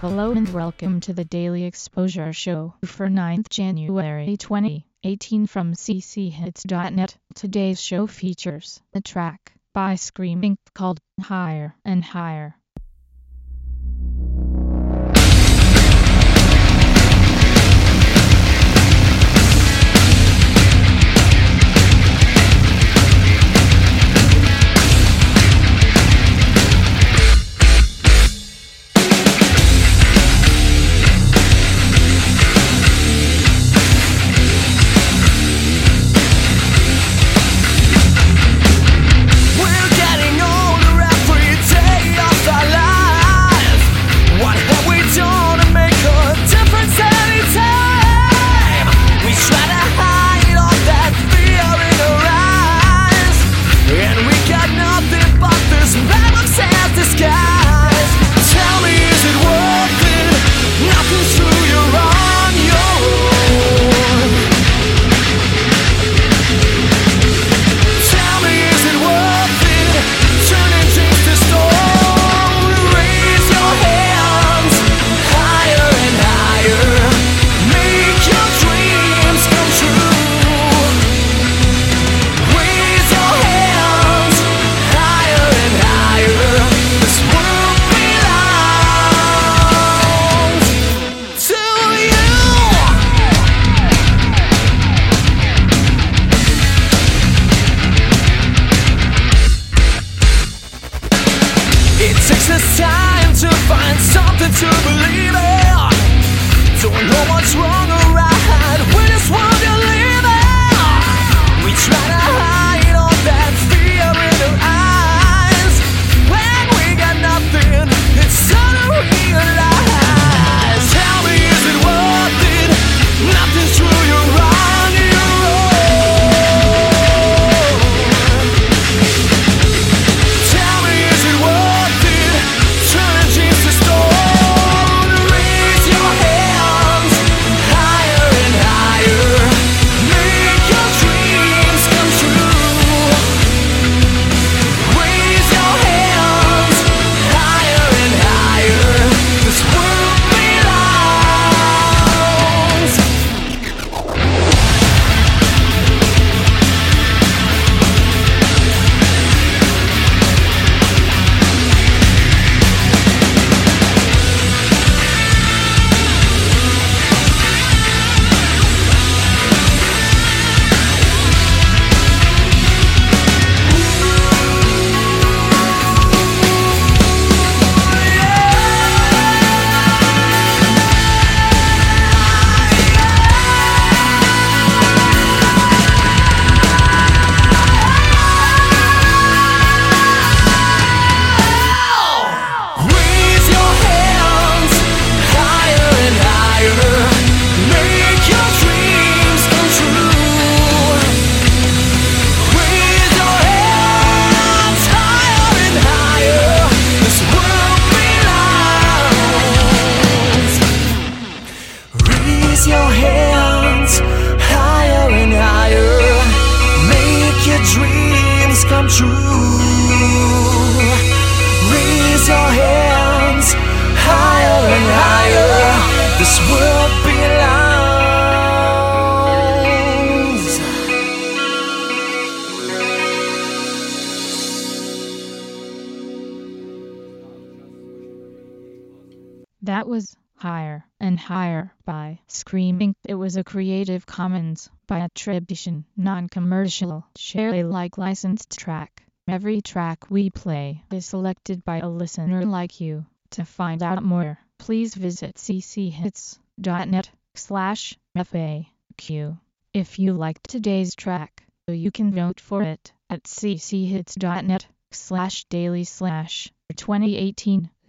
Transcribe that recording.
Hello and welcome to the Daily Exposure Show for 9th January 2018 from cchits.net. Today's show features a track by Screaming called Higher and Higher. To believe in. Don't know what's wrong Raise your hands higher and higher. Make your dreams come true. Raise your hands higher and higher. This world belongs. That was Higher and Higher by Screaming. It was a Creative Commons by attribution, non-commercial, share Alike licensed track. Every track we play is selected by a listener like you. To find out more, please visit cchits.net slash FAQ. If you liked today's track, you can vote for it at cchits.net slash daily slash 2018